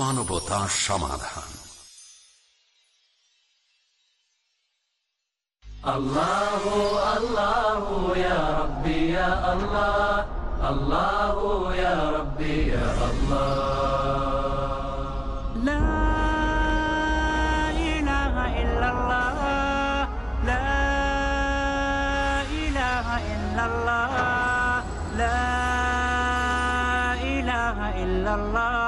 মানবতা সমাধান الله الله يا ربي يا الله الله يا ربي يا الله لا إله إلا الله لا إله إلا الله لا إله إلا الله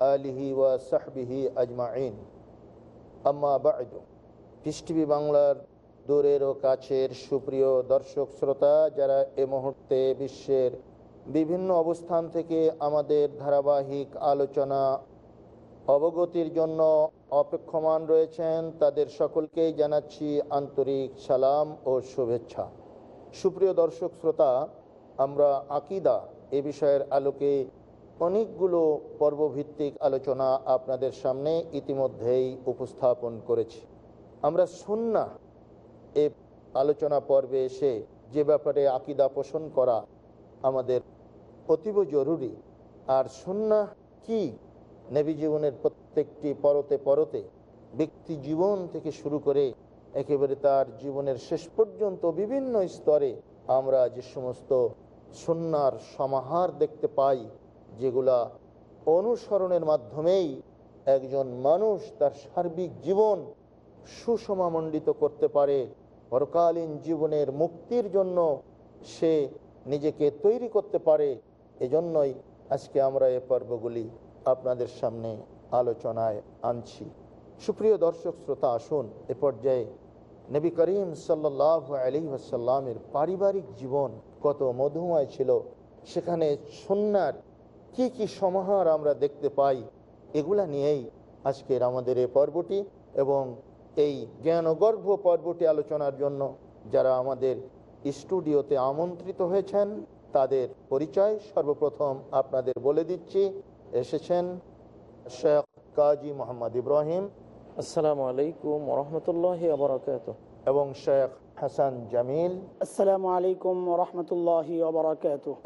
আলিহি ওয়া সাহবিহি আজমাইন। আম্মা বাদ। পৃষ্টিভি বাংলার দূরের ও কাছের সুপ্রিয় দর্শক শ্রোতা, যারা এ মুহূর্তে বিশ্বের বিভিন্ন অবস্থান থেকে আমাদের ধারাবাহিক আলোচনা অবগতির জন্য অপেক্ষমান রয়েছেন, তাদের সকলকেই জানাচ্ছি আন্তরিক সালাম ও শুভেচ্ছা। সুপ্রিয় দর্শক শ্রোতা, আমরা আকিদা এ বিষয়ের আলোকে অনেকগুলো পর্বভিত্তিক আলোচনা আপনাদের সামনে ইতিমধ্যেই উপস্থাপন করেছি। আমরা সুন্না এ আলোচনা পর্বে এসে যে ব্যাপারে আকিদা পোষণ করা আমাদের অতীব জরুরি। আর সুন্না কি? নেবী জীবনের প্রত্যেকটি পরতে পরতে ব্যক্তি জীবন থেকে শুরু করে একেবারে তার জীবনের শেষ পর্যন্ত বিভিন্ন স্তরে আমরা যে সমস্ত সন্ন্যার সমাহার দেখতে পাই যেগুলা অনুসরণের মাধ্যমেই একজন মানুষ তার সার্বিক জীবন সুষমামণ্ডিত করতে পারে, পরকালীন জীবনের মুক্তির জন্য সে নিজেকে তৈরি করতে পারে, এজন্যই আজকে আমরা এ পর্বগুলি আপনাদের সামনে আলোচনায় আনছি। সুপ্রিয় দর্শক শ্রোতা, আসুন এ পর্যায়ে নবী করিম সাল্লাহ আলী আসাল্লামের পারিবারিক জীবন কত মধুময় ছিল, সেখানে সন্ন্যার কি কি সমাহার আমরা দেখতে পাই এগুলা নিয়েই আজকের আমাদের এই পর্বটি এবং এই জ্ঞানগর্ভ পর্বটি আলোচনার জন্য যারা আমাদের স্টুডিওতে আমন্ত্রিত হয়েছেন তাদের পরিচয় সর্বপ্রথম আপনাদের বলে দিচ্ছি। এসেছেন শেখ কাজী মোহাম্মদ ইব্রাহিম। আসসালামু আলাইকুম রহমতুল্লাহ আবরাকাত এবং শেখ হাসান জামিল আসসালামু আলাইকুম রহমতুল্লাহ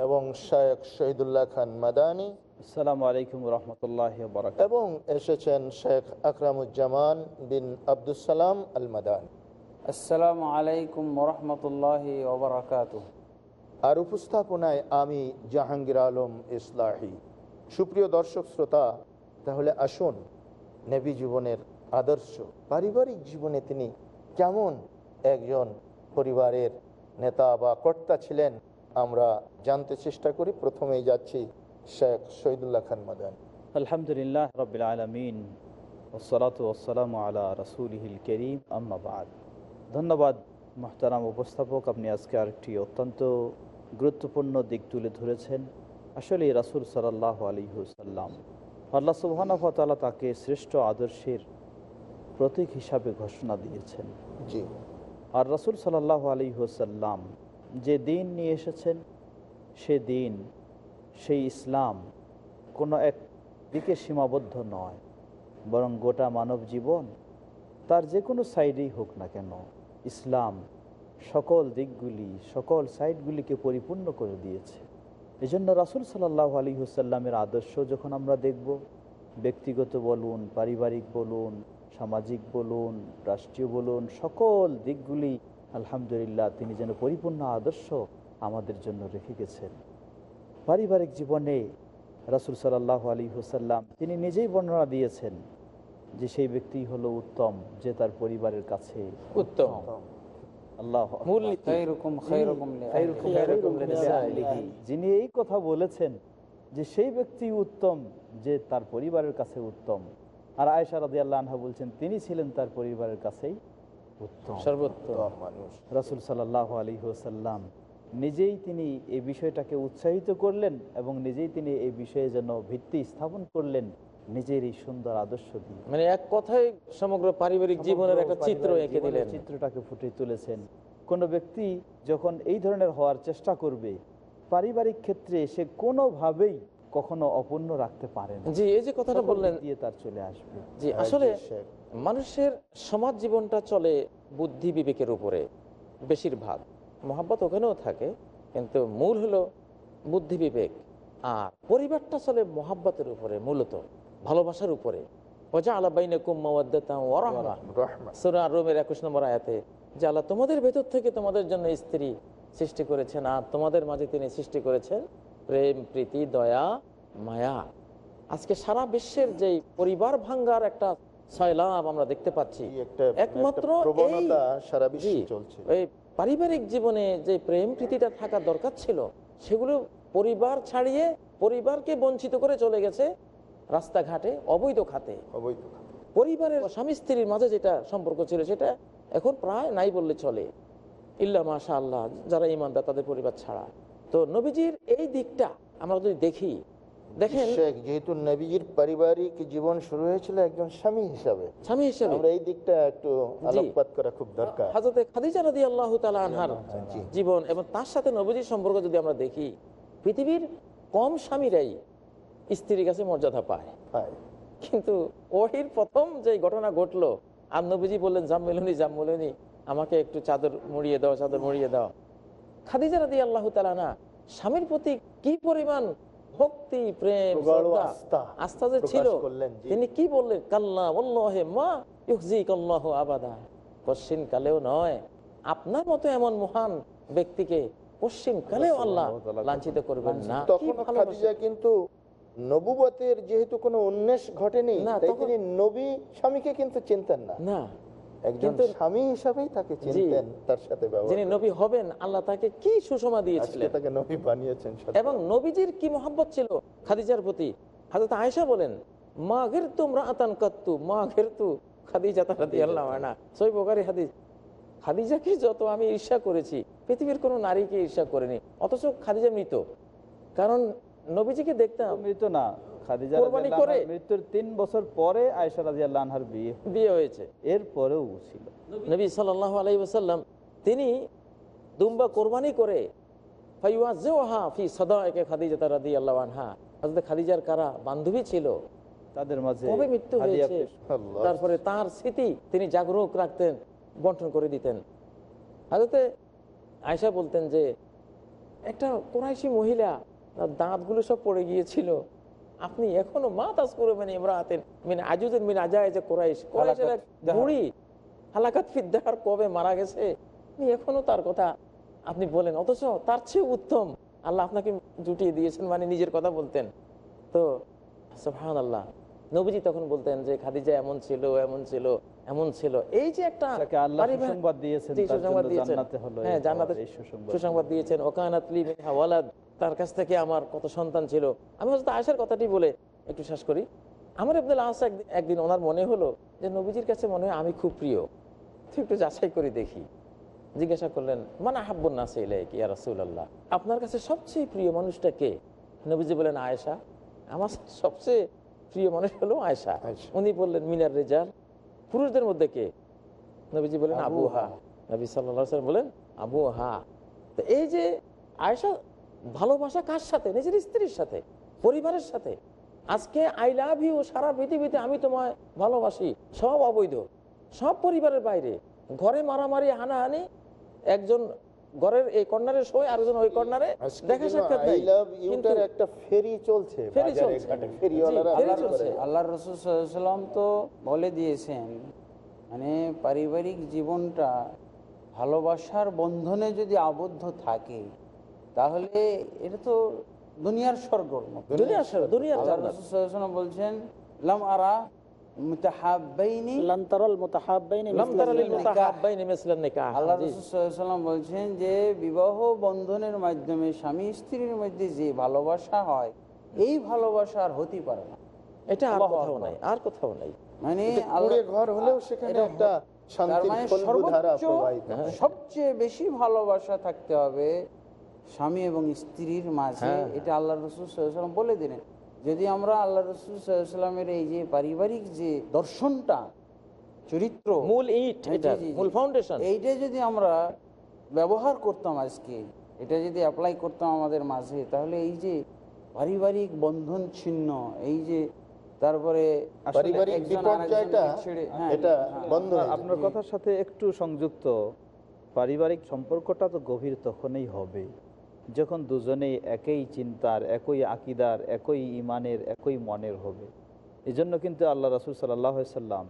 এবং শেখ শহীদুল্লাহ খান মাদানী। আসসালামু আলাইকুম রহমতুল্লাহ বারাকাত এবং এসেছেন শেখ আকরামুজ্জামান বিন আবদুসালাম আল মাদানী আসসালামু আলাইকুম রহমতুল্লাহ আর উপস্থাপনায় আমি জাহাঙ্গীর আলম ইসলাহি। সুপ্রিয় দর্শক শ্রোতা তাহলে আসুন নেবী জীবনের আদর্শ পারিবারিক জীবনে তিনি কেমন একজন পরিবারের নেতা বা কর্তা ছিলেন আমরা জানতে চেষ্টা করি প্রথমেই যাচ্ছি শেখ শহীদুল্লাহ খান মাদান আলহামদুলিল্লাহ রবিল আলমিন ওসলাত ওসালাম আলা রসুলহিল করিম আম্মাবাদ ধন্যবাদ মহতারাম উপস্থাপক আপনি আজকে আরেকটি অত্যন্ত গুরুত্বপূর্ণ দিক তুলে ধরেছেন। আসলে রাসুল সাল্লাহ আলিহুসাল্লাম আল্লাহ সুবাহানফতালা তাকে শ্রেষ্ঠ আদর্শের প্রতীক হিসাবে ঘোষণা দিয়েছেন। জি। আর রাসুল সাল্লাহ আলী হোসাল্লাম যে দিন নিয়ে এসেছেন, সে দিন, সেই ইসলাম কোনো এক দিকে সীমাবদ্ধ নয়, বরং গোটা মানব জীবন তার যে কোনো সাইডেই হোক না কেন, ইসলাম সকল দিকগুলি, সকল সাইডগুলিকে পরিপূর্ণ করে দিয়েছে। এজন্য রাসুল সাল্লাহ আলী হুসাল্লামের আদর্শ যখন আমরা দেখব, ব্যক্তিগত বলুন, পারিবারিক বলুন সামাজিক বলুন রাষ্ট্রীয় বলুন সকল দিকগুলি আলহামদুলিল্লাহ তিনি যেন পরিপূর্ণ আদর্শ আমাদের জন্য রেখে গেছেন। পারিবারিক জীবনে রাসুল সাল্লাহ আলী হুসাল্লাম তিনি নিজেই বর্ণনা দিয়েছেন যে সেই ব্যক্তি হলো উত্তম যে তার পরিবারের কাছে উত্তম। আল্লাহ মূলনীতি খায়রুকুম খায়রুকুম লিআহলিহি। যিনি এই কথা বলেছেন যে সেই ব্যক্তি উত্তম যে তার পরিবারের কাছে উত্তম। আর আয়েশা রাদিয়াল্লাহু আনহা বলছেন তিনি ছিলেন তার পরিবারের কাছেই সর্বোত্তম। মানুষ। রাসুল সাল্লাহ আলী ওসাল্লাম নিজেই তিনি এই বিষয়টাকে উৎসাহিত করলেন এবং নিজেই তিনি এই বিষয়ে যেন ভিত্তি স্থাপন করলেন নিজের এই সুন্দর আদর্শ দিয়ে। মানে এক কথায় সমগ্র পারিবারিক জীবনের একটা চিত্র এঁকে দিলেন। চিত্রটাকে ফুটে তুলেছেন। কোনো ব্যক্তি যখন এই ধরনের হওয়ার চেষ্টা করবে পারিবারিক ক্ষেত্রে সে কোনোভাবেই কখনো অপূর্ণ রাখতে পারে না। জি এই যে কথাটা বললেন দিয়ে তার চলে আসবে। জি আসলে মানুষের সমাজ জীবনটা চলে বুদ্ধি বিবেকের উপরে বেশিরভাগ। মহাব্বত ওখানেও থাকে কিন্তু মূল হলো বুদ্ধি বিবেক। আর পরিবারটা চলে মহাব্বতের উপরে মূলত ভালোবাসার উপরে। ওজা আলাবাইনে কুম্মাওয়াদ্দাতা সুরা রোমের একুশ নম্বর আয়াতে যে আল্লাহ তোমাদের ভেতর থেকে তোমাদের জন্য স্ত্রী সৃষ্টি করেছেন আর তোমাদের মাঝে তিনি সৃষ্টি করেছেন প্রেম প্রীতি দয়া মায়া। আজকে সারা বিশ্বের যে পরিবার ভাঙ্গার একটা সয়লাভ আমরা দেখতে পাচ্ছি একমাত্র এই- চলছে। এই পারিবারিক জীবনে যে প্রেম প্রীতিটা থাকা দরকার ছিল সেগুলো পরিবার ছাড়িয়ে পরিবারকে বঞ্চিত করে চলে গেছে রাস্তাঘাটে অবৈধ খাতে। অবৈধ পরিবারের স্বামী স্ত্রীর মাঝে যেটা সম্পর্ক ছিল সেটা এখন প্রায় নাই বললে চলে। ইল্লা মাশা আল্লাহ যারা ইমানদার তাদের পরিবার ছাড়া। তো নবীজির এই দিকটা আমরা যদি দেখি দেখেন যেহেতু নবীজির পারিবারিক জীবন শুরু হয়েছিল একজন স্বামী হিসাবে স্বামী হিসেবে। আমরা এই দিকটা একটু আলোকপাত করা খুব দরকার। হাজরতে খাদিজা রাদি আল্লাহ আনহার জীবন এবং তার সাথে নবীজির সম্পর্ক যদি আমরা দেখি পৃথিবীর কম স্বামীরাই স্ত্রীর কাছে মর্যাদা পায়। পায়। কিন্তু ওহির প্রথম যে ঘটনা ঘটলো আর নবীজি বললেন জাম্মেলনি জাম্মেলনি আমাকে একটু চাদর মুড়িয়ে দাও চাদর মুড়িয়ে দাও। খাদিজা রাদি আল্লাহ না স্বামীর প্রতি কি পরিমাণ ভক্তি প্রেম আস্থা যে ছিল তিনি কি বললেন? কাল্লা বল্লহে মা ইউজি কল্লাহ আবাদা। পশ্চিম কালেও নয় আপনার মতো এমন মহান ব্যক্তিকে পশ্চিম কালেও আল্লাহ লাঞ্ছিত করবেন না। তখন খাদিজা কিন্তু নবুবতের যেহেতু কোনো উন্মেষ ঘটেনি তিনি নবী স্বামীকে কিন্তু চিনতেন না। না। একজন কিন্তু- স্বামী হিসাবেই তাকে চিনতেন তার সাথে যিনি নবী হবেন আল্লাহ তাকে কি সুষমা দিয়েছিলেন? তাকে নবী বানিয়েছেন এবং নবীজির কি মহাব্বত ছিল? খাদিজার প্রতি। হাজরত আয়েশা বলেন মা ঘের রাতান কাত্তু মা ঘের তু খাদিজা তারাদি আল্লাহ না সই বোকারি হাদিস। খাদিজাকে যত আমি ঈর্ষা করেছি পৃথিবীর কোনো নারীকে ঈর্ষা করিনি অথচ খাদিজা মৃত। কারণ নবীজিকে দেখতাম মৃত না। খাদিজা কোরবানি করে- মৃত্যুর তিন বছর পরে আয়েশা রাদিয়াল্লাহু আনহার বিয়ে বিয়ে হয়েছে। এর পরেও ছিল। নবী সাল্লাহ আলাই ওসাল্লাম তিনি দুম্বা কোরবানি করে ফাইওয়াজেওয়াহা ফি সদায়কে খাদিজা রাদি আল্লাহ আনহা হযরত খাদিজার কারা বান্ধবী ছিল তাদের মাঝে কবে মৃত্যু হাদিয়া হয়েছে? তারপরে তার স্মৃতি তিনি জাগরুক রাখতেন বন্টন করে দিতেন। হাজতে আয়সা বলতেন যে একটা কোরাইশি মহিলা তার দাঁতগুলো সব পড়ে গিয়েছিল। আপনি এখনও মা তাজ করে মানে ইমরাতেন মিন আজুদের মিন আজায় যে কোরাইশ। হালাকাত বুড়ি। হালাকাত ফিদ্দার কবে মারা গেছে? আপনি এখনও তার কথা আপনি বলেন। অথচ তার চেয়ে উত্তম। আল্লাহ আপনাকে জুটিয়ে দিয়েছেন মানে নিজের কথা বলতেন। তো সুবহান আল্লাহ নবীজি তখন বলতেন যে খাদিজা এমন ছিল এমন ছিল এমন ছিল। এই যে একটা সুসংবাদ দিয়েছেন, সুসংবাদ দিয়েছেন। জান্নাতে হলো তার কাছ থেকে আমার কত সন্তান ছিল। আমি হয়তো আয়সার কথাটি বলে একটু শেষ করি। আমার আব্দুল আস একদিন ওনার মনে হলো যে নবীজির কাছে মনে হয় আমি খুব প্রিয়। তুই একটু যাচাই করে দেখি। জিজ্ঞাসা করলেন মানে হাব্বুন নাসে ইলাইক ইয়া রাসূলুল্লাহ? আপনার কাছে সবচেয়ে প্রিয় মানুষটা কে? নবীজি বলেন আয়েশা। আমার সবচেয়ে প্রিয় মানুষ হলো আয়েশা। উনি বললেন মিনার রেজাল। পুরুষদের মধ্যে কে? নবীজি বলেন আবু হা। নবী সাল্লাম বলেন আবু হা তো এই যে আয়েশা ভালোবাসা কার সাথে? নিজের স্ত্রীর সাথে পরিবারের সাথে? আজকে আই লাভ ইউ সারা পৃথিবীতে আমি তোমায় ভালোবাসি সব অবৈধ সব পরিবারের বাইরে। ঘরে মারামারি হানাহানি একজন ঘরের এই কর্নারে শোয় আরেকজন ওই কর্নারে দেখা সাক্ষাৎ আই নেই কিন্তু একটা ফেরি চলছে ফেরি চলছে। আল্লাহ রসুল সাল্লাম তো বলে দিয়েছেন মানে পারিবারিক জীবনটা ভালোবাসার বন্ধনে যদি আবদ্ধ থাকে তাহলে এটা তো দুনিয়ার স্বর্গর দুনিয়ার স্বর্গ, দুনিয়ার বলছেন লাম আরা বলছেন যে বিবাহ বন্ধনের মাধ্যমে স্বামী স্ত্রীর মধ্যে যে ভালোবাসা হয় এই ভালোবাসা আর হতেই পারে না। এটা আর কোথাও নাই আর কোথাও নাই। মানে ঘর হলেও সেখানে একটা মানে সর্বোচ্চ। সবচেয়ে বেশি ভালোবাসা থাকতে হবে স্বামী এবং স্ত্রীর মাঝে হ্যাঁ। এটা আল্লাহ রসুল সাল্লাম বলে দিলেন যদি আমরা আল্লাহ রসুল সাল্লামের এই যে পারিবারিক যে দর্শনটা চরিত্র মূল ইট এটা জি, জি, জি। মূল ফাউন্ডেশন এইটা যদি আমরা ব্যবহার করতাম আজকে এটা যদি অ্যাপ্লাই করতাম আমাদের মাঝে তাহলে এই যে পারিবারিক বন্ধন ছিন্ন এই যে তারপরে হ্যাঁ, এটা হ্যাঁ। বন্ধ আপনার কথার সাথে একটু সংযুক্ত পারিবারিক সম্পর্কটা তো গভীর তখনই হবে যখন দুজনেই একই চিন্তার একই আকিদার একই ইমানের একই মনের হবে। এই জন্য কিন্তু আল্লাহ রাসুল সাল্লাহ সাল্লাম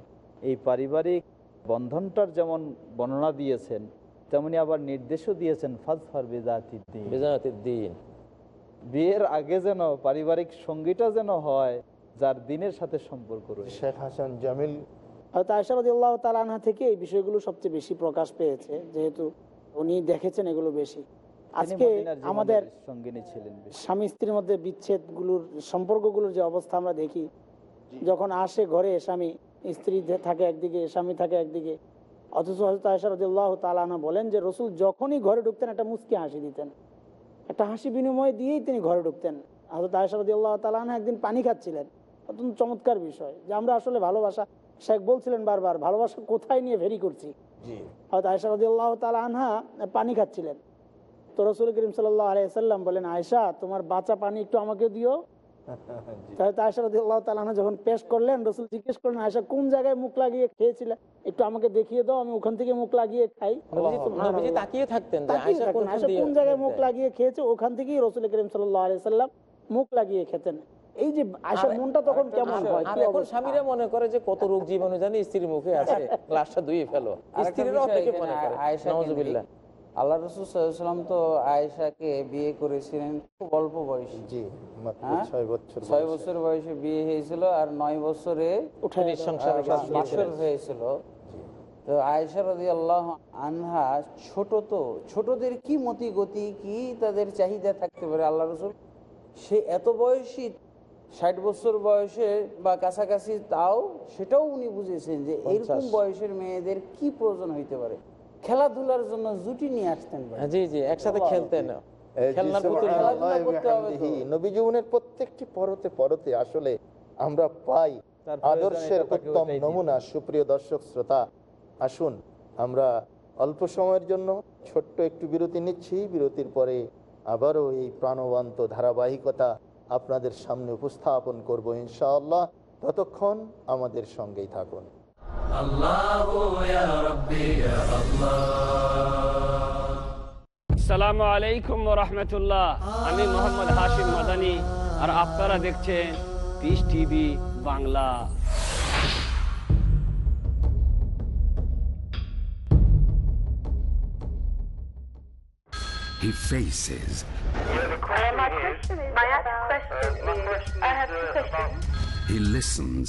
এই পারিবারিক বন্ধনটার যেমন বর্ণনা দিয়েছেন তেমনি আবার নির্দেশও দিয়েছেন ফাজফার বেজাতিদ্দিন। বেজানাতের দিন বিয়ের আগে যেন পারিবারিক সঙ্গীটা যেন হয় যার দিনের সাথে সম্পর্ক রয়েছে। শেখ হাসান জামিল। হয়তো আয়সা রাদিয়াল্লাহু থেকে এই বিষয়গুলো সবচেয়ে বেশি প্রকাশ পেয়েছে যেহেতু উনি দেখেছেন এগুলো বেশি। আজকে আমাদের। স্বামী স্ত্রীর মধ্যে বিচ্ছেদ বিচ্ছেদগুলোর সম্পর্কগুলোর যে অবস্থা আমরা দেখি যখন আসে ঘরে স্বামী স্ত্রী থাকে একদিকে স্বামী থাকে একদিকে অথচ হয়তো আয়সা রাদিয়াল্লাহু তাআলা আনহা বলেন যে রসুল যখনই ঘরে ঢুকতেন একটা মুচকি হাসি দিতেন। একটা হাসি বিনিময় দিয়েই তিনি ঘরে ঢুকতেন। হয়তো আয়সা রাদিয়াল্লাহু তাআলা আনহা একদিন পানি খাচ্ছিলেন। অত্যন্ত চমৎকার বিষয় যে আমরা আসলে ভালোবাসা শেখ বলছিলেন বারবার ভালোবাসা কোথায় নিয়ে ভেরি করছি? হয়তো আয়সা রাদিয়াল্লাহু তাআলা আনহা পানি খাচ্ছিলেন। তো রসুল করিম সাল্লাহ আলাইসাল্লাম বলেন আয়সা তোমার বাঁচা পানি একটু আমাকে দিও। তাহলে আয়সা যখন পেশ করলেন রসুল জিজ্ঞেস করলেন আয়সা কোন জায়গায় মুখ লাগিয়ে খেয়েছিলে? একটু আমাকে দেখিয়ে দাও আমি ওখান থেকে মুখ লাগিয়ে খাই। তাকিয়ে থাকতেন কোন জায়গায় মুখ লাগিয়ে খেয়েছে? ওখান থেকেই রসুল করিম সাল্লাহ আলাইসাল্লাম মুখ লাগিয়ে খেতেন। এই যে আয়সার মনটা তখন কেমন হয়? এখন? স্বামীরা মনে করে যে কত রোগ জীবাণু জানি স্ত্রীর মুখে আছে গ্লাসটা ধুয়ে ফেলো। মনে করে। আল্লাহ রসুল সাল্লাম তো আয়েশাকে বিয়ে করেছিলেন খুব অল্প বয়সে। জি হ্যাঁ? ছয় বছর বয়সে। বিয়ে হয়েছিল আর নয় বছরে হয়েছিল। তো আয়েশা রাজি আল্লাহ আনহা ছোট তো ছোটদের কি মতি গতি কি তাদের চাহিদা থাকতে পারে আল্লাহ রসুল? সে এত বয়সী ষাট বছর বয়সে বা কাছাকাছি তাও সেটাও উনি বুঝেছেন যে এরকম বয়সের মেয়েদের কি প্রয়োজন হইতে পারে? খেলাধুলার জন্য জুটি নিয়ে আসতেন হ্যাঁ, জি জি একসাথে খেলতেন। এই যে খেলনার পুতুল সুবহানাল্লাহ খেলাধুলা করতে হবে তো। বিহামদিহি, নবী জীবনের প্রত্যেকটি পরতে পরতে আসলে আমরা পাই আদর্শের উত্তম নমুনা। সুপ্রিয় দর্শক শ্রোতা আসুন আমরা অল্প সময়ের জন্য ছোট্ট একটু বিরতি নিচ্ছি। বিরতির পরে আবারও এই প্রাণবন্ত ধারাবাহিকতা আপনাদের সামনে উপস্থাপন করব ইনশাআল্লাহ। ততক্ষণ আমাদের সঙ্গেই থাকুন। আসসালামু আলাইকুম রহমতুল্লাহ আমি মোহাম্মদ হাশিম মাদানি আর আপনারা দেখছেন peace TV Bangla. He faces. He listens.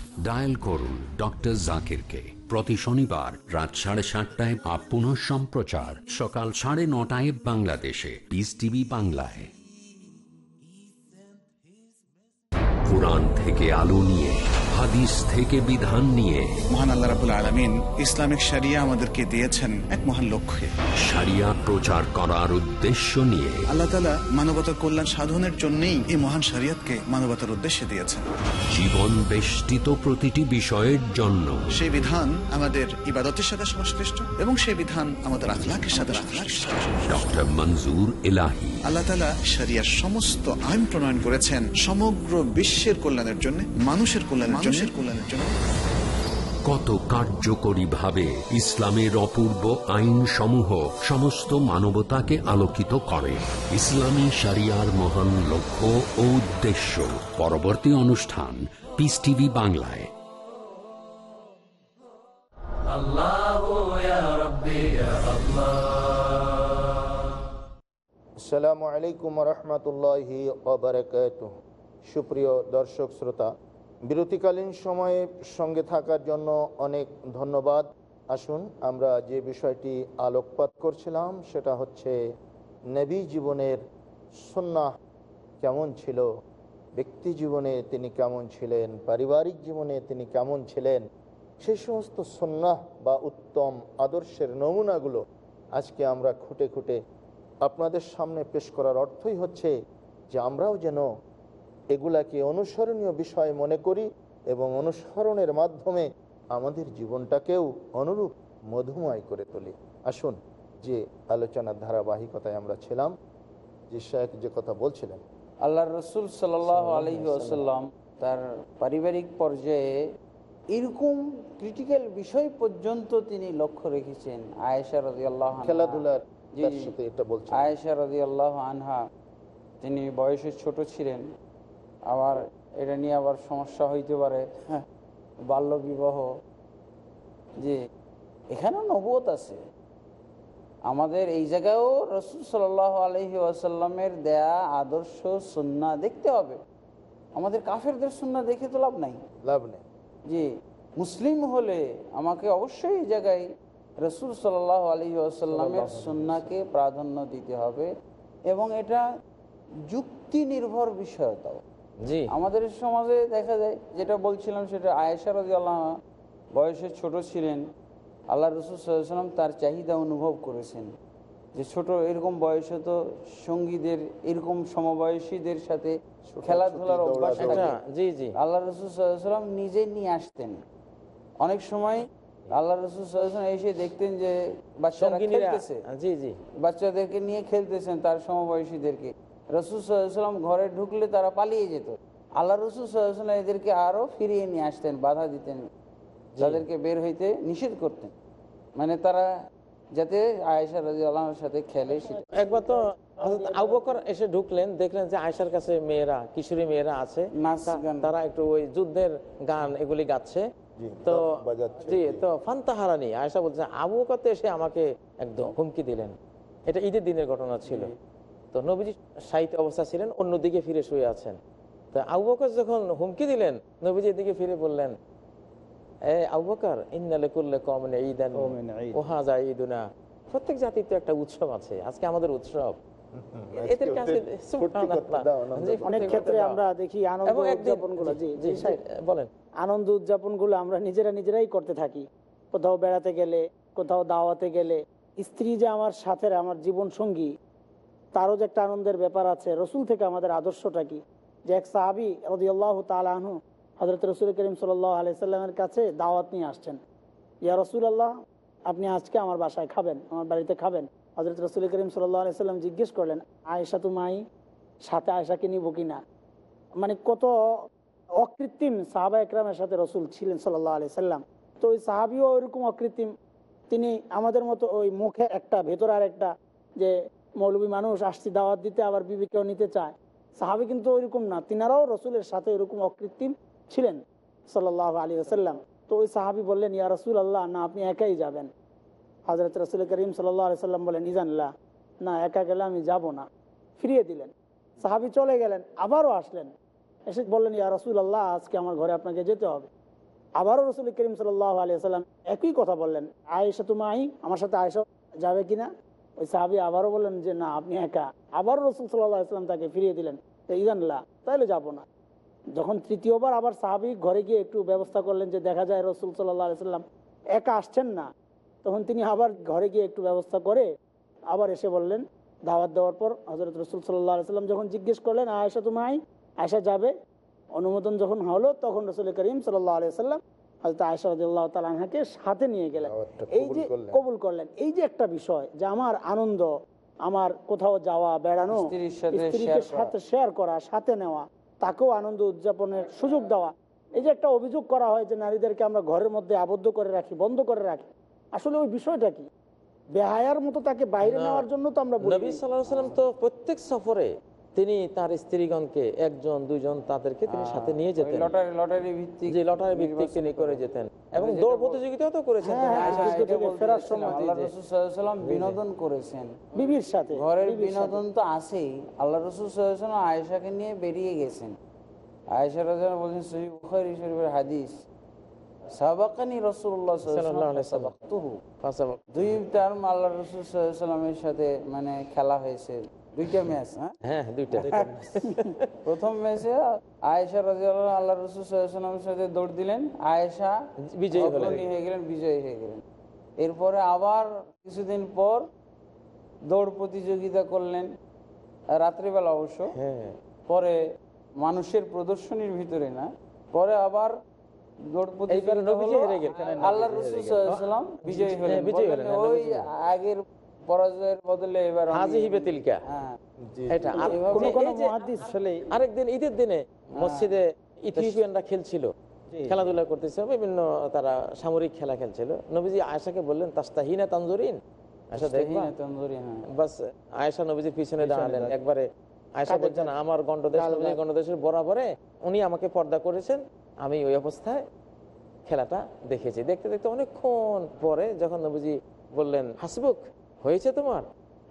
dial করুন ডক্টর জাকিরকে প্রতি শনিবার রাত সাড়ে সাতটায় আপ পুনঃ সম্প্রচার সকাল সাড়ে নটায় বাংলাদেশে। পিস টিভি বাংলায়। কোরআন থেকে আলো নিয়ে হাদিস থেকে বিধান নিয়ে। মহান আল্লাহ রাবুল আলমিন ইসলামিক সারিয়া আমাদেরকে দিয়েছেন এক মহান লক্ষ্যে। সারিয়া প্রচার করার উদ্দেশ্য নিয়ে। আল্লাহ তালা মানবতার কল্যাণ সাধনের জন্যই এই মহান শরিয়তকে মানবতার উদ্দেশ্যে দিয়েছেন। জীবন বেষ্টিত প্রতিটি বিষয়ের জন্য। সেই বিধান আমাদের ইবাদতের সাথে সংশ্লিষ্ট এবং সেই বিধান আমাদের আখলাকের সাথে সংশ্লিষ্ট। ডক্টর মঞ্জুর এলাহি। আল্লাহ তালা সারিয়ার সমস্ত আইন প্রণয়ন করেছেন সমগ্র বিশ্বের কল্যাণের জন্য মানুষের কল্যাণের জন্য। কত কার্যকরী ভাবে ইসলামের অপূর্ব আইন সমূহ সমস্ত মানবতাকে আলোকিত করে। ইসলামী সারিয়ার মহান লক্ষ্য ও উদ্দেশ্য। পরবর্তী অনুষ্ঠান পিস টিভি বাংলায়। আসসালামু আলাইকুম রহমতুল্লাহ সুপ্রিয় দর্শক শ্রোতা বিরতিকালীন সময়ে সঙ্গে থাকার জন্য অনেক ধন্যবাদ। আসুন, আমরা যে বিষয়টি আলোকপাত করছিলাম, সেটা হচ্ছে নবী জীবনের সন্ন্যাহ কেমন ছিল, ব্যক্তি জীবনে তিনি কেমন ছিলেন, পারিবারিক জীবনে তিনি কেমন ছিলেন সেই সমস্ত সন্ন্যাহ বা উত্তম আদর্শের নমুনাগুলো আজকে আমরা খুঁটে খুঁটে আপনাদের সামনে পেশ করার অর্থই হচ্ছে যে আমরাও যেন এগুলাকে অনুসরণীয় বিষয় মনে করি এবং অনুসরণের মাধ্যমে আমাদের জীবনটাকেও অনুরূপ মধুময় করে তুলি। আসুন যে আলোচনার ধারাবাহিকতায় আমরা ছিলাম যে শেখ যে কথা বলছিলেন। আল্লাহ রসুল সাল আলহি আসাল্লাম তার পারিবারিক পর্যায়ে এরকম ক্রিটিক্যাল বিষয় পর্যন্ত তিনি লক্ষ্য রেখেছেন। আয়েশা রাজি আল্লাহ খেলাধুলার আয়েশা রাজি আল্লাহ আনহা তিনি বয়সে ছোট ছিলেন। আবার এটা নিয়ে আবার সমস্যা হইতে পারে। হ্যাঁ বাল্য বিবাহ যে এখানেও নবুয়ত আছে। আমাদের এই জায়গায়ও রসুল সাল আলহি আসাল্লামের দেয়া আদর্শ সুন্না দেখতে হবে। আমাদের কাফেরদের সুন্না দেখে তো লাভ নাই। লাভ নেই। যে মুসলিম হলে আমাকে অবশ্যই এই জায়গায় রসুল সাল্লাহ আলহি আসাল্লামের সুন্নাকে প্রাধান্য দিতে হবে এবং এটা যুক্তি নির্ভর বিষয়তাও। জি। আমাদের সমাজে দেখা যায় যেটা বলছিলাম সেটা আয়েশা রাজি আল্লাহ বয়সে ছোট ছিলেন আল্লাহ রসুল সাল্লাম তার চাহিদা অনুভব করেছেন। যে ছোট এরকম বয়সে তো সঙ্গীদের এরকম সমবয়সীদের সাথে খেলাধুলার অভ্যাস জি জি। আল্লাহ রসুল সাল্লাম নিজে নিয়ে আসতেন। অনেক সময় আল্লাহ রসুল সাল্লাম এসে দেখতেন যে বাচ্চারা খেলতেছে। জি জি। বাচ্চাদেরকে নিয়ে খেলতেছেন তার সমবয়সীদেরকে। রসুল সাল্লাম ঘরে ঢুকলে তারা পালিয়ে যেত। আল্লাহ রসুল সাল্লাম এদেরকে আরও ফিরিয়ে নিয়ে আসতেন বাধা দিতেন তাদেরকে বের হইতে নিষেধ করতেন। মানে তারা যাতে আয়েশা রাজি আল্লাহর সাথে খেলে সেটা। একবার তো হযরত আবু বকর এসে ঢুকলেন দেখলেন যে আয়সার কাছে মেয়েরা কিশোরী মেয়েরা আছে। তারা একটু ওই যুদ্ধের গান এগুলি গাচ্ছে। তো জি তো ফান্তাহারানি বলছে আবু বকর তো এসে আমাকে একদম হুমকি দিলেন। এটা ঈদের দিনের ঘটনা ছিল। তো নবীজি সাহিত্য অবস্থা ছিলেন অন্যদিকে ফিরে শুয়ে আছেন। তো আবু বকর যখন হুমকি দিলেন নবীজির দিকে ফিরে বললেন এ আবু বকর কমনে ঈদান ওহাজা ঈদুনা। প্রত্যেক জাতির তো একটা উৎসব আছে আজকে আমাদের উৎসব। এদের কাছে অনেক ক্ষেত্রে আমরা দেখি আনন্দ উদযাপনগুলো জি জি, জি, সাহেব। বলেন। আনন্দ উদযাপনগুলো আমরা নিজেরা নিজেরাই করতে থাকি। কোথাও বেড়াতে গেলে কোথাও দাওয়াতে গেলে স্ত্রী যে আমার সাথে আমার জীবন সঙ্গী তারও যে একটা আনন্দের ব্যাপার আছে, রসুল থেকে আমাদের আদর্শটা কি? যে এক সাহাবি রদিয়াল্লাহ তালাহু হজরত রসুল করিম সাল আলাইসাল্লামের কাছে দাওয়াত নিয়ে আসছেন। ইয়া রসুল আল্লাহ আপনি আজকে আমার বাসায় খাবেন, আমার বাড়িতে খাবেন। হজরত রসুল করিম সাল্লাহ আলাইসাল্লাম জিজ্ঞেস করলেন আয়েশা তু মাই, সাথে আয়েশাকে নিব কিনা মানে কত অকৃত্রিম সাহাবা একরামের সাথে রসুল ছিলেন সাল্লাহ আলি সাল্লাম। তো ওই সাহাবিও ওইরকম অকৃত্রিম। তিনি আমাদের মতো ওই মুখে একটা, ভেতরে আর একটা যে মৌলবী মানুষ আসছি, দাওয়াত দিতে, আবার বিবিকেও নিতে চায়। সাহাবি কিন্তু ওইরকম না, তিনারাও রসুলের সাথে ওইরকম অকৃত্রিম ছিলেন সাল্লাহ আলী আসাল্লাম তো ওই সাহাবি বললেন, ইয়া রসুল আল্লাহ না, আপনি একাই যাবেন। হজরত রসুল করিম সাল্লাহ আলি সাল্লাম বলেন ইজানল্লাহ না, একা গেলে আমি যাব না। ফিরিয়ে দিলেন। সাহাবি চলে গেলেন, আবারও আসলেন। এসে বললেন, ইয়া রসুল আল্লাহ আজকে আমার ঘরে আপনাকে যেতে হবে। আবারও রসুল করিম সাল্লাহ আলিয়া সাল্লাম একই কথা বললেন আয়েশা তুমি আমার সাথে আয়েশা যাবে কিনা? ওই সাহাবি আবারও বললেন যে, না, আপনি একা। আবার রসুল সাল্লাহ ইসলাম তাকে ফিরিয়ে দিলেন। তো ইজানল্লাহ তাহলে যাব না। যখন তৃতীয়বার আবার সাহাবি ঘরে গিয়ে একটু ব্যবস্থা করলেন যে, দেখা যায় রসুল সাল্লাহ সাল্লাম একা আসছেন না। তখন তিনি আবার ঘরে গিয়ে একটু ব্যবস্থা করে আবার এসে বললেন, দাওয়াত দেওয়ার পর হজরত রসুল সাল্লাহ সাল্লাম যখন জিজ্ঞেস করলেন, আয়েশা তুমি আই আয়েশা যাবে। অনুমোদন যখন হলো, তখন রসুল করিম সাল্লাহ আলিয়া সাল্লাম তালাহাকে সাথে নিয়ে গেলেন। এই যে কবুল করলেন এই যে একটা বিষয় যে আমার আনন্দ আমার কোথাও যাওয়া বেড়ানো স্ত্রীর সাথে স্ত্রীকে সাথে শেয়ার করা সাথে নেওয়া তাকেও আনন্দ উদযাপনের সুযোগ দেওয়া এই যে একটা অভিযোগ করা হয় যে নারীদেরকে আমরা ঘরের মধ্যে আবদ্ধ করে রাখি বন্ধ করে রাখি আসলে ওই বিষয়টা কি? বেহায়ার মতো তাকে বাইরে নেওয়ার জন্য তো আমরা বলি নবী সাল্লাম তো প্রত্যেক সফরে তিনি তার স্ত্রীগণকে একজন দুইজন তাদেরকে তিনি সাথে নিয়ে যেতেন। লটারি লটারি ভিত্তিক যে লটারি ভিত্তিক তিনি করে যেতেন। এবং দৌড় প্রতিযোগিতাও তো করেছেন। হ্যাঁ, থেকে ফেরার সময় সাল্লাল্লাহু আলাইহি বিনোদন করেছেন। বিবির সাথে ঘরের। বিনোদন তো আছেই। আল্লাহ রসুল সাল্লাম আয়েশাকে নিয়ে বেরিয়ে গেছেন। আয়েশা রাজা বলছেন সহি বুখারী শরীফের হাদিস সাবাকানি রসুল্লাহ সাল্লাল্লাহু আলাইহি ফাসাবাক। দুই টার্ম আল্লাহ রসুল সাল্লামের সাথে মানে খেলা হয়েছে। দুইটা ম্যাচ হ্যাঁ? হ্যাঁ দুইটা। প্রথম ম্যাচে আয়েশা আল্লাহ রসুল সাল্লামের সাথে দৌড় দিলেন। আয়েশা বিজয়ী হলেন। হয়ে গেলেন বিজয়ী হয়ে গেলেন। এরপরে আবার কিছুদিন পর দৌড় প্রতিযোগিতা করলেন রাত্রিবেলা অবশ্য। হ্যাঁ। পরে মানুষের প্রদর্শনীর ভিতরে না পরে আবার। আল্লাহ রসুল বিজয়ী হলেন। হ্যাঁ, বিজয়ী হলেন, ওই আগের পরাজয়ের বদলে এবার আমি- হাজি হ্যাঁ। এটা কোনো কোনো মুহাদ্দিস আসলে আরেকদিন ঈদের দিনে মসজিদে ইথিওপিয়ানরা খেলছিল খেলাধুলা করতেছে বিভিন্ন তারা সামরিক খেলা খেলছিল। নবীজি আয়েশাকে বললেন তাস্তাহিনা তানজুরিন। আয়সা দেখবা হ্যাঁ। বাস আয়েশা নবীজির পিছনে দাঁড়ালেন। একবারে আয়েশা বলছেন আমার গণ্ডদেশ নবীজির গণ্ডদেশের বরাবরে উনি আমাকে পর্দা করেছেন। আমি ওই অবস্থায় খেলাটা দেখেছি। দেখতে দেখতে অনেকক্ষণ পরে যখন নবীজি বললেন হাসবুক হয়েছে তোমার?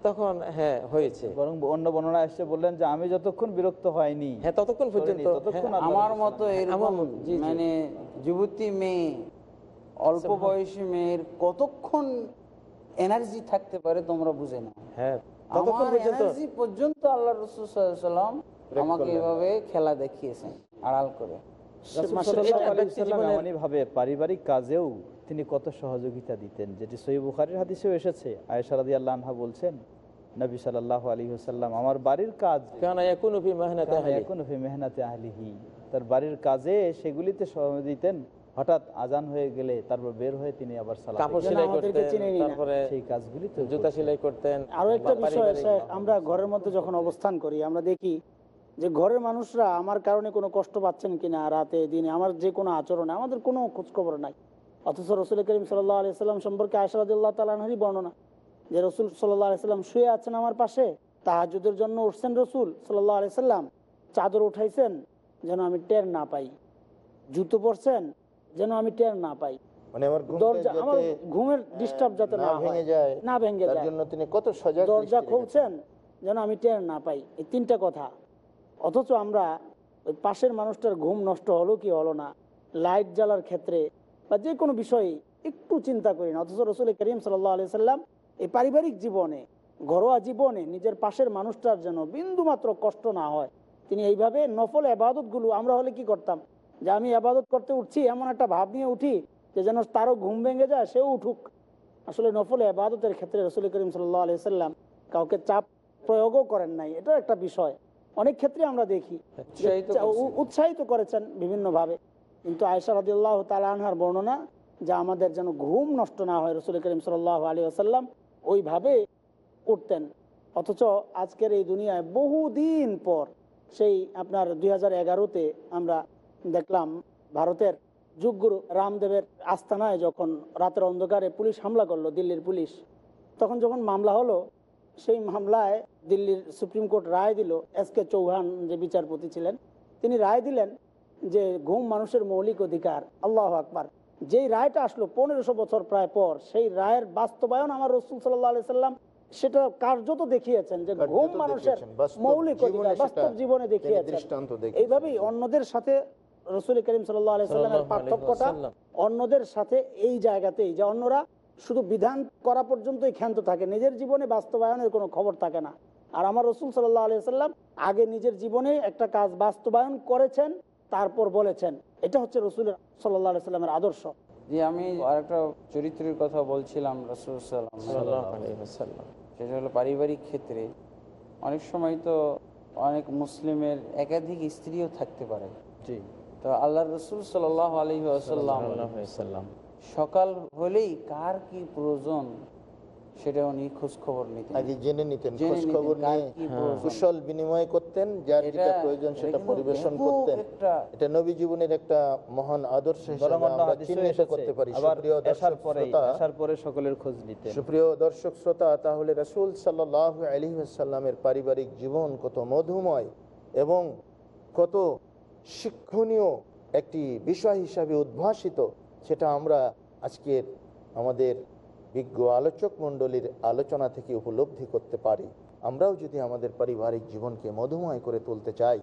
তখন হ্যাঁ হয়েছে। বরং অন্য বর্ণনা এসে বললেন যে আমি যতক্ষণ বিরক্ত হয়নি। হ্যাঁ ততক্ষণ পর্যন্ত হ্যাঁ, আমার মতো জি। মানে যুবতী মেয়ে অল্প বয়সী মেয়ের কতক্ষণ এনার্জি থাকতে পারে তোমরা বুঝে না হ্যাঁ ততক্ষণ পর্যন্ত পর্যন্ত আল্লাহ রসুল সাল্লাম আমাকে এভাবে খেলা দেখিয়েছেন আড়াল করে। পারিবারিক কাজেও তিনি কত সহযোগিতা দিতেন? যেটি সহি বুখারীর হাদিসেও এসেছে। আয়েশা রাদিয়াল্লাহু আনহা বলছেন নবী সাল্লাল্লাহু আলাইহি ওয়াসাল্লাম আমার বাড়ির কাজ মেহনাতি আহলিহি। তার বাড়ির কাজে সেগুলিতে সময় দিতেন। হঠাৎ আজান হয়ে গেলে তারপর বের হয়ে তিনি আবার কাপড় সেলাই করতেন চিনে নিই না। তারপরে সেই কাজগুলি তো জুতা সেলাই করতেন আরও একটা বিষয় আমরা ঘরের মধ্যে যখন অবস্থান করি আমরা দেখি যে ঘরের মানুষরা আমার কারণে কোনো কষ্ট পাচ্ছেন কিনা রাতে দিনে আমার যে কোনো আচরণে আমাদের কোনো খোঁজখবর নাই। অথচ রসুল করিম সাল্লাহ আলিয়াল্লাম সম্পর্কে আয়সারাদিল্লাহ তালানহারই বর্ণনা যে রসুল সাল্লাহ আলিয়াল্লাম শুয়ে আছেন আমার পাশে তাহাজুদের জন্য উঠছেন রসুল সাল্লাহ আলিয়াল্লাম চাদর উঠাইছেন যেন আমি টের না পাই। জুতো পরছেন যেন আমি টের না পাই। মানে ঘুমের ডিস্টার্ব যাতে না না ভেঙে যায় না ভেঙে যায়। তিনি কত সজাগ দরজা খুলছেন যেন আমি টের না পাই। এই তিনটা কথা। অথচ আমরা ওই পাশের মানুষটার ঘুম নষ্ট হলো কি হলো না? লাইট জ্বালার ক্ষেত্রে বা যে কোনো বিষয়ে একটু চিন্তা করি না। অথচ রসুল করিম সাল্লাহ আলি সাল্লাম এই পারিবারিক জীবনে ঘরোয়া জীবনে নিজের পাশের মানুষটার যেন বিন্দু মাত্র কষ্ট না হয়। তিনি এইভাবে নফল আবাদতগুলো আমরা হলে কি করতাম? যে আমি আবাদত করতে উঠছি এমন একটা ভাব নিয়ে উঠি যে যেন তারও ঘুম ভেঙে যায় সেও উঠুক। আসলে নফল আবাদতের ক্ষেত্রে রসুল করিম সাল্লাহ আলি সাল্লাম কাউকে চাপ প্রয়োগও করেন নাই। এটা একটা বিষয়। অনেক ক্ষেত্রে আমরা দেখি উৎসাহিত করেছেন বিভিন্নভাবে। কিন্তু আয়সা রাদিল্লাহ তালানহার বর্ণনা যা আমাদের যেন ঘুম নষ্ট না হয় রসুল করিম সাল্লাহ আলী আসাল্লাম ওইভাবে করতেন। অথচ আজকের এই দুনিয়ায় বহুদিন পর সেই আপনার দুই হাজার এগারোতে আমরা দেখলাম ভারতের যুগগুরু রামদেবের আস্তানায় যখন রাতের অন্ধকারে পুলিশ হামলা করল দিল্লির পুলিশ, তখন যখন মামলা হলো, সেই মামলায় দিল্লির সুপ্রিম কোর্ট রায় দিল এস কে চৌহান যে বিচারপতি ছিলেন, তিনি রায় দিলেন যে ঘুম মানুষের মৌলিক অধিকার আল্লাহ আকবার। যেই রায়টা আসলো পনেরোশো বছর প্রায় পর সেই রায়ের বাস্তবায়ন আমার রসুল সাল্লাহ সাল্লাম সেটা কার্যত দেখিয়েছেন যে ঘুম মানুষের মৌলিক অধিকার বাস্তব জীবনে দেখিয়েছেন। এইভাবেই অন্যদের সাথে রসুল করিম সাল্লাহ পার্থক্যটা অন্যদের সাথে এই জায়গাতেই যে অন্যরা শুধু বিধান করা পর্যন্তই ক্ষান্ত থাকে নিজের জীবনে বাস্তবায়নের কোনো খবর থাকে না। আর আমার রসুল সাল্লাহ আলি সাল্লাম আগে নিজের জীবনে একটা কাজ বাস্তবায়ন করেছেন তারপর বলেছেন এটা হচ্ছে রসুল সাল্লাহ সাল্লামের আদর্শ। যে আমি আরেকটা চরিত্রের কথা বলছিলাম রসুল সাল্লাল্লাহু সেটা হলো পারিবারিক ক্ষেত্রে অনেক সময় তো অনেক মুসলিমের একাধিক স্ত্রীও থাকতে পারে। জি। তো আল্লাহ রসুল সাল্লাহ আলহি আসাল্লাম সাল্লাল্লাহু আলাইহি ওয়াসাল্লাম। সকাল হলেই কার কি প্রয়োজন সেটা উনি খোঁজ খবর নিতেন। আগে জেনে নিতেন খোঁজ খবর নিয়ে কুশল বিনিময় করতেন যার যেটা প্রয়োজন সেটা পরিবেশন করতেন। এটা নবী জীবনের একটা মহান আদর্শ হিসেবে আমরা চিহ্নিত করতে পারি। সুপ্রিয় আসার দর্শক পরে সকলের খোঁজ নিতেন। সুপ্রিয় দর্শক শ্রোতা তাহলে রসুল সাল্লাহ আলী সাল্লামের পারিবারিক জীবন কত মধুময় এবং কত শিক্ষণীয় একটি বিষয় হিসাবে উদ্ভাসিত সেটা আমরা আজকের আমাদের বিজ্ঞ আলোচক মণ্ডলীর আলোচনা থেকে উপলব্ধি করতে পারি। আমরাও যদি আমাদের পারিবারিক জীবনকে মধুময় করে তুলতে চাই,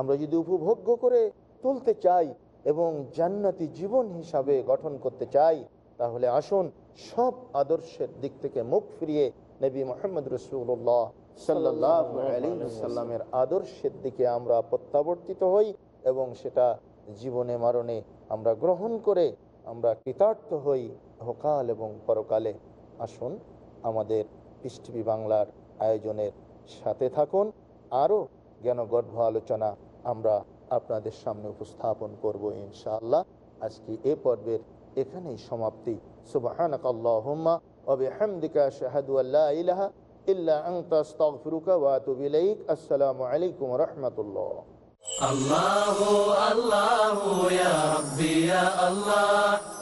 আমরা যদি উপভোগ্য করে তুলতে চাই এবং জান্নাতি জীবন হিসাবে গঠন করতে চাই, তাহলে আসুন সব আদর্শের দিক থেকে মুখ ফিরিয়ে নবী মোহাম্মদ রসুল্লাহ সাল্লাহ আদর্শের দিকে আমরা প্রত্যাবর্তিত হই এবং সেটা জীবনে মারণে আমরা গ্রহণ করে আমরা কৃতার্থ হই। হকাল এবং পরকালে আসুন আমাদের পৃষ্টিভি বাংলার আয়োজনের সাথে থাকুন। আরও জ্ঞানগর্ভ আলোচনা আমরা আপনাদের সামনে উপস্থাপন করব ইনশাআল্লাহ। আজকে এ পর্বের এখানেই সমাপ্তি। সুবাহানক আল্লাহম্মা অবিহামদিকা শাহাদু আল্লাহ ya Allah ওয়া আলাইকুম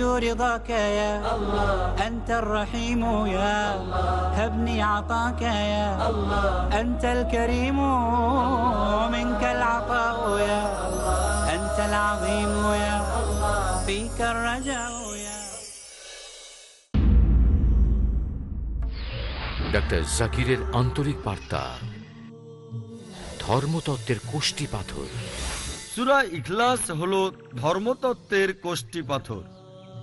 أرجو رضاك يا الله أنت الرحيم يا الله هبني عطاك يا الله أنت الكريم منك العطاء يا الله أنت العظيم يا الله فيك الرجاء يا ডাক্তার জাকিরের আন্তরিক বার্তা ধর্মতত্ত্বের কোষ্টি পাথর সুরা ইখলাস হলো ধর্মতত্ত্বের কোষ্টি পাথর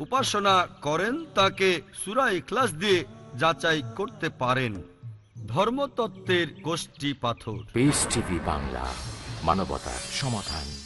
উপাসনা করেন, তাকে সুরা ইখলাস দিয়ে যাচাই করতে পারেন। ধর্মতত্ত্বের গোষ্ঠী পাথর। বাংলা মানবতার সমাধান।